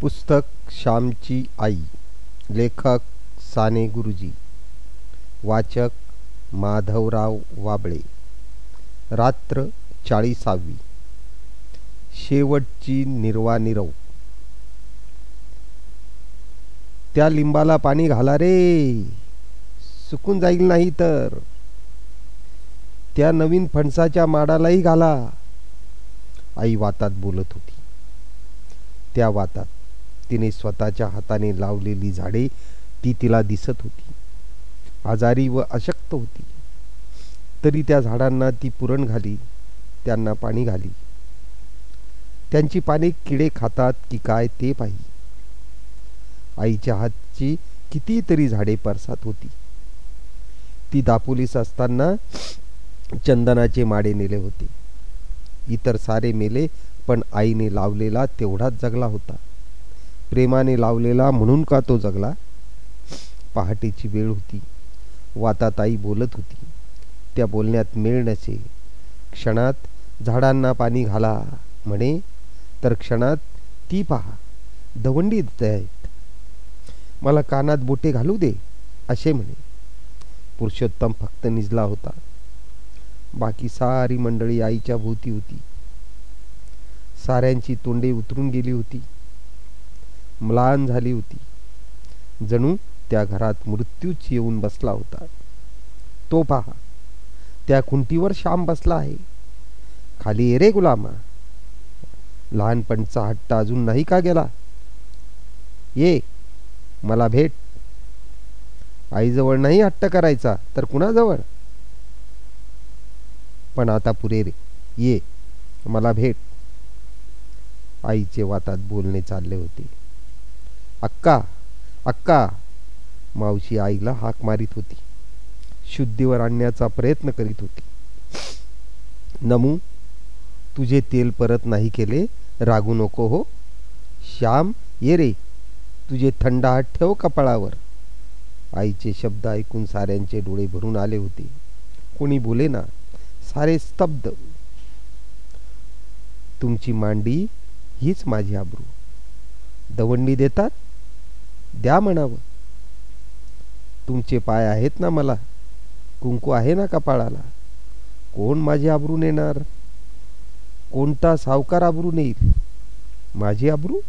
पुस्तक श्यामची आई लेखक साने गुरुजी वाचक माधवराव वाबळे. रात्र चाळीसावी. शेवटची निर्वानिरव त्या लिंबाला पाणी घाला रे. सुकून जाईल नाही तर. त्या नवीन फणसाच्या माडालाही घाला. आई वातात बोलत होती. त्या वातात तिने स्वतःच्या हाताने लावलेली झाडे ती तिला दिसत होती. आजारी व अशक्त होती. तरी त्या झाडांना ती पुरण घाली त्यांना पाणी घाली. त्यांची पाने किडे खातात की काय ते पाही आईच्या हातची कितीतरी झाडे परसात होती. ती दापोलीस असताना चंदनाचे माडे नेले होते. इतर सारे मेले पण आईने लावलेला तेवढाच जगला होता. प्रेमाने लावलेला म्हणून का तो जगला? पहाटेची वेळ होती. वातात आई बोलत होती. त्या बोलण्यात मेळ नसे. क्षणात झाडांना पाणी घाला म्हणे. तर क्षणात ती पहा. दवंडी आहेत. मला कानात बोटे घालू दे असे म्हणे. पुरुषोत्तम फक्त निजला होता. बाकी सारी मंडळी आईच्या भोवती होती. साऱ्यांची तोंडे उतरून गेली होती. म्लान झाली होती. जणू त्या घरात मृत्यूच येऊन बसला होता. तो पहा त्या खुंटीवर श्याम बसला आहे. खाली ये रे गुलामा. लहानपणचा हट्ट अजून नाही का गेला? ये मला भेट. आईजवळ नाही हट्ट करायचा तर कुणाजवळ? पण आता पुरे रे ये मला भेट. आईचे वातात बोलणे चालले होते. अक्का अक्का. मावशी आईला हाक मारित होती. शुद्धीवर आणण्याचा प्रयत्न करीत होती. नमू तुझे तेल परत नाही केले रागू नको हो. श्याम ये रे. तुझे थंड हात ठेव कपाळावर. आईचे शब्द ऐकून साऱ्यांचे डोळे भरून आले होते. कोणी बोले ना सारे स्तब्ध. तुमची मांडी हीच माझी आबरू. दवंडी देतात? द्या म्हणावं. तुमचे पाय आहेत ना मला. कुंकू आहे ना कपाळाला. कोण माझी आबरू नेणार? कोणता सावकार आबरू नेईल? माझी आबरू?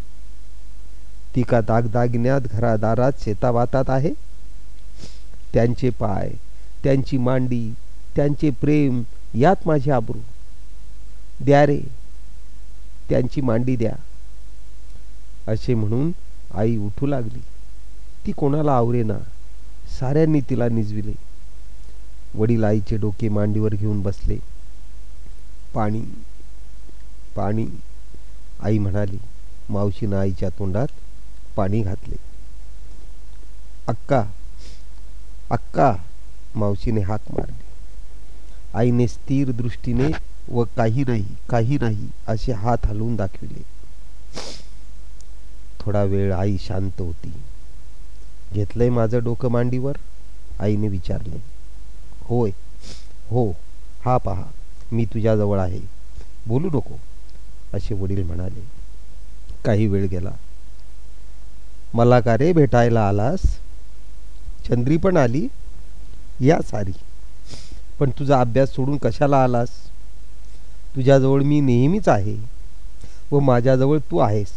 ती का दागदागिन्यात घरादारात शेतावातात आहे? त्यांचे पाय त्यांची मांडी त्यांचे प्रेम यात माझी आबरू. द्या रे त्यांची मांडी द्या. असे म्हणून आई उठू लागली. ती कोणाला आवरेना साऱ्यांनी तिला निजविले. वडील आईचे डोके मांडीवर घेऊन बसले. पाणी पाणी आई म्हणाली मावशीनं आईच्या तोंडात पाणी घातले. अक्का अक्का मावशीने हाक मारली. आईने स्थिर दृष्टीने व काही नाही काही नाही असे हात हलवून दाखविले. थोडा वेळ आई शांत होती. घेतलंय माझं डोकं मांडीवर? आईने विचारले. होय. हो. हा पहा. मी तुझ्याजवळ आहे. बोलू नको. असे वडील म्हणाले. काही वेळ गेला. मला का रे भेटायला आलास? चंद्री पण आली? या सारी. पण तुझा अभ्यास सोडून कशाला आलास? तुझ्याजवळ मी नेहमीच आहे व माझ्याजवळ तू आहेस.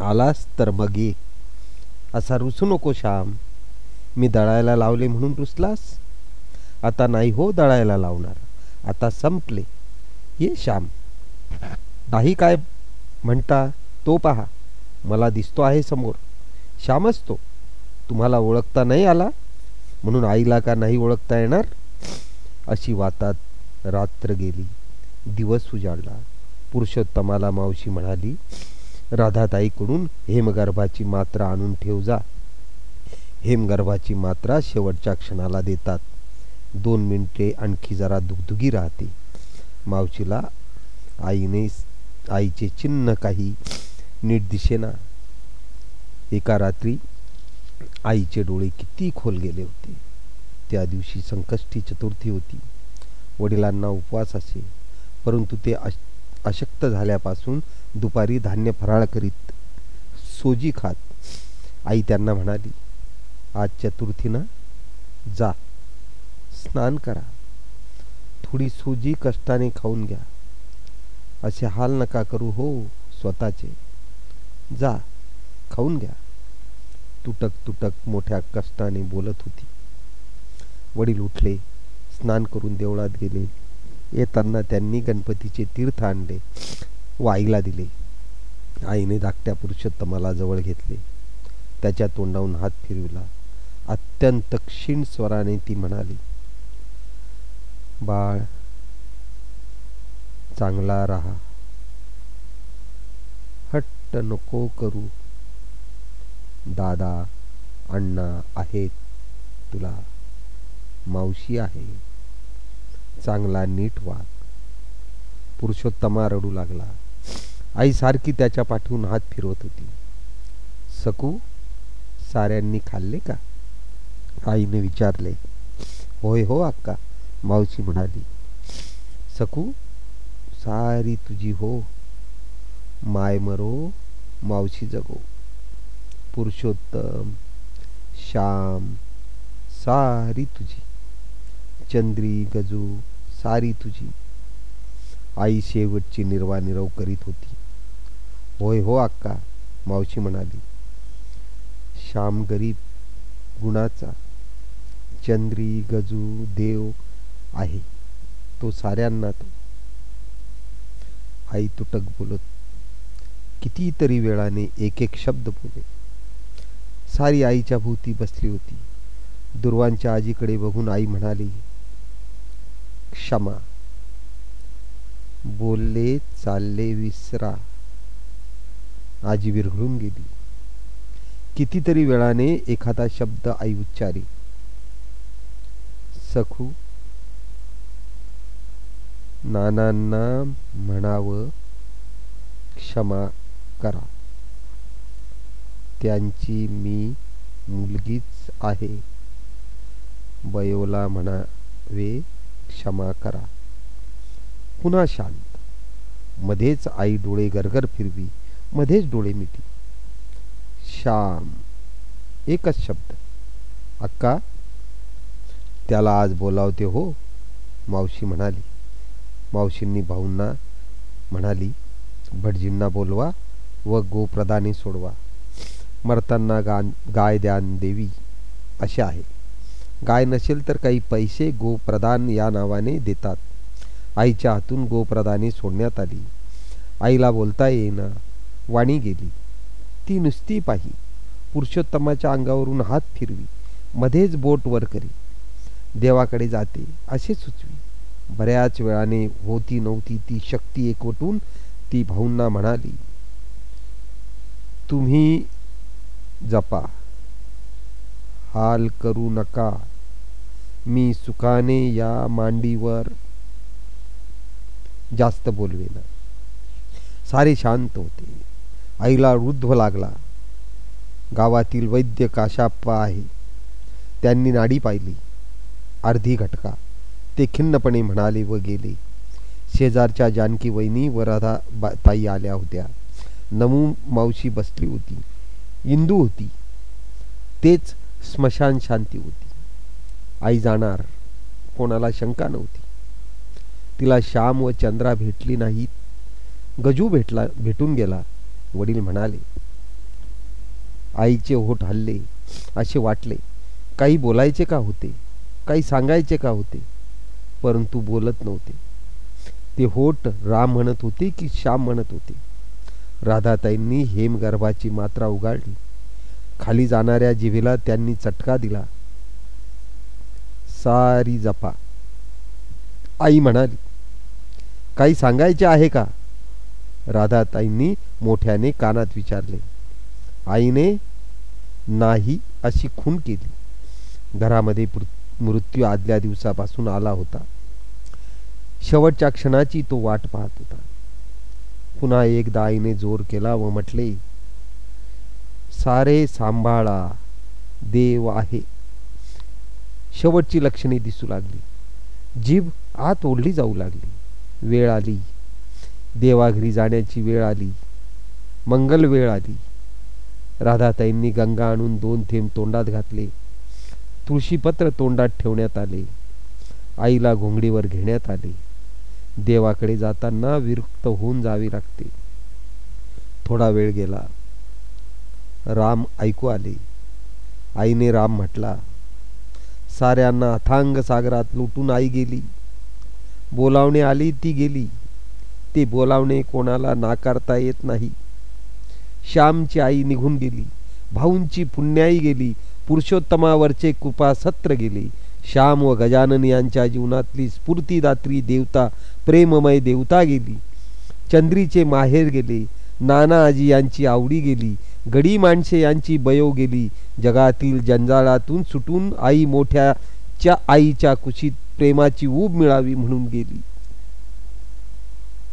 आलास तर मग ये. असा रुसू नको श्याम मी दळायला लावले म्हणून रुसलास? आता नाही हो दळायला लावणार. आता संपले. ये श्याम. नाही काय म्हणता? तो पहा. मला दिसतो आहे समोर. श्यामच तो तुम्हाला ओळखता नाही आला? म्हणून आईला का नाही ओळखता येणार? अशी वातात रात्र गेली. दिवस उजाडला. पुरुषोत्तमाला मावशी म्हणाली राधाताईकडून हेमगर्भाची मात्रा आणून ठेव जा. हेमगर्भाची मात्रा शेवटच्या क्षणाला देतात. दोन मिनिटे आणखी जरा दुगदुगी राहते. मावशीला आईने आईचे चिन्ह काही नीट दिसेना. एका रात्री आईचे डोळे किती खोल गेले होते. त्या दिवशी संकष्टी चतुर्थी होती. वडिलांना उपवास असे परंतु ते अश अशक्त झाल्यापासून दुपारी धान्य फराळ करीत सोजी खात आई त्यांना म्हणाली आज चतुर्थीनं जा स्नान करा. थोडी सोजी कष्टाने खाऊन घ्या. असे हाल नका करू हो स्वतःचे. जा खाऊन घ्या. तुटक तुटक मोठ्या कष्टाने बोलत होती. वडील उठले स्नान करून देवळात गेले. येताना त्यांनी गणपतीचे तीर्थ आणले. व आईला दिले. आईने धाकट्या पुरुषोत्तमाला जवळ घेतले. त्याच्या तोंडाहून हात फिरविला. अत्यंत क्षीण स्वराने ती म्हणाली बाळ चांगला राहा. हट्ट नको करू. दादा अण्णा आहेत तुला. मावशी आहे. चांगला नीट वाग. पुरुषोत्तमा रडू लागला. आई सारखी त्याच्या पाठवून हात फिरवत होती. सकू साऱ्यांनी खाल्ले का? आईने विचारले. होय हो अक्का मावशी म्हणाली. सकू सारी तुझी हो. माय मरो मावशी जगो. पुरुषोत्तम श्याम सारी तुझी. चंद्री गजू सारी तुझी. आई शेवटची निर्वा निरव करीत होती. होय हो अक्का मावशी म्हणाली. श्याम गरीब गुणाचा चंद्री गजू देव आहे. तो साऱ्यांना तो. आई तुटक बोलत कितीतरी वेळाने एक एक शब्द बोले. सारी आईच्या भोवती बसली होती. दुर्वांच्या आजीकडे बघून आई म्हणाली क्षमा. बोलले चालले विसरा. आजी विरघळून गेली. कितीतरी वेळाने एखादा शब्द आई उच्चारी. सखू नानांना म्हणावं क्षमा करा. त्यांची मी मुलगीच आहे. बयोला म्हणावे क्षमा करा. पुन्हा शांत. मध्येच आई डोळे गरगर फिरवी. मध्येच डोळे मिटी. श्याम एकच शब्द. अक्का त्याला आज बोलावते हो मावशी म्हणाली. मावशींनी भाऊंना म्हणाली भटजींना बोलवा व गोप्रदाने सोडवा. मरताना गान गाय द्यान देवी असे आहे. गाय नसेल तर काही पैसे गोप्रदान या नावाने देतात. आईच्या हातून गोप्रदाने सोडण्यात आली. आईला बोलता येईना. वाणी गेली. ती नुसती पाही. पुरुषोत्तमाच्या अंगावरून हात फिरवी. मध्येच बोट वर करी. देवाकडे जाते असे सुचवी. बऱ्याच वेळाने होती नव्हती ती शक्ती एकवटून ती भाऊंना म्हणाली तुम्ही जपा. हाल करू नका. मी सुखाने या मांडीवर जास्त बोलवेना. सारे शांत होते. आईला वृद्ध लागला. गावातील वैद्य काशाप्पा आहे. त्यांनी नाडी पाहिली. अर्धी घटका. ते खिन्नपणे म्हणाले व गेले. शेजारच्या जानकी वहिनी व राधा ताई आल्या होत्या. नमू मावशी बसली होती. इंदू होती. तेच स्मशान शांती होती. आई जाणार. कोणाला शंका नव्हती. तिला श्याम व चंद्रा भेटली नाहीत. गजू भेटला भेटून गेला. वडील म्हणाले आईचे होठ हल्ले असे वाटले. काही बोलायचे का होते? काही सांगायचे का होते? परंतु बोलत नव्हते. ते होठ राम म्हणत होते की श्याम म्हणत होते. राधाताईंनी हेमगर्भाची मात्रा उगाळली. खाली जाणाऱ्या जिभेला त्यांनी चटका दिला. सारी जपा. आई म्हणाली काही सांगायचे आहे का? राधाताईंनी मोठ्याने कानात विचारले आईने नाही अशी खून केली. घरामध्ये मृत्यू आदल्या दिवसापासून आला होता. शेवटच्या क्षणाची तो वाट पाहत होता. पुन्हा एकदा आईने जोर केला व म्हटले सारे सांभाळा देव आहे. शेवटची लक्षणे दिसू लागली. जीभ आत ओढली जाऊ लागली. वेळ आली. देवाघरी जाण्याची वेळ आली. मंगल वेळ आली. राधाताईंनी गंगा आणून दोन थेंब तोंडात घातले. तुळशीपत्र तोंडात ठेवण्यात आले. आईला घोंगडीवर घेण्यात आले. देवाकडे जाताना विरक्त होऊन जावे लागते. थोडा वेळ गेला. राम ऐकू आले. आईने राम म्हटला साऱ्यांना अथांग सागरात लुटून आई गेली. बोलावणे आली ती गेली. ते बोलावणे कोणाला नाकारता येत नाही. श्यामची आई निघून गेली. भाऊंची पुण्याई गेली. पुरुषोत्तमावरचे कृपा सत्र गेले. श्याम व गजानन यांच्या जीवनातली स्फूर्तीदात्री देवता प्रेममय देवता गेली. चंद्रीचे माहेर गेले. नाना आजी यांची आवडी गेली. गडी माणसे यांची बयो गेली. जगातील जंजाळातून सुटून आई मोठ्याच्या आईच्या कुशीत प्रेमाची ऊब मिळावी म्हणून गेली.